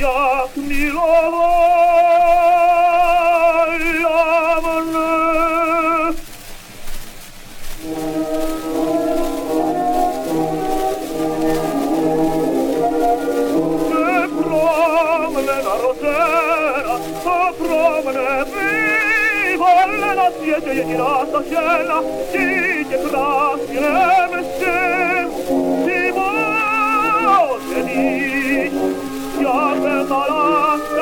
yakmıyor yağmurlu. Ne promene la rotera O promene viva le nazie Che girata scena Ci che crasi e messer Ti vuole dire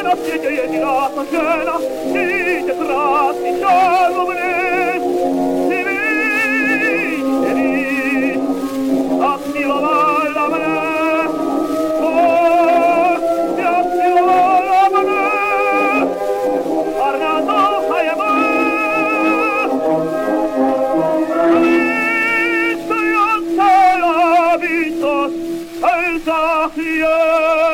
أنا بيدي لا طشانة إيدك راسي شال وبنيت سيري سيري اصلي والله الزاخيه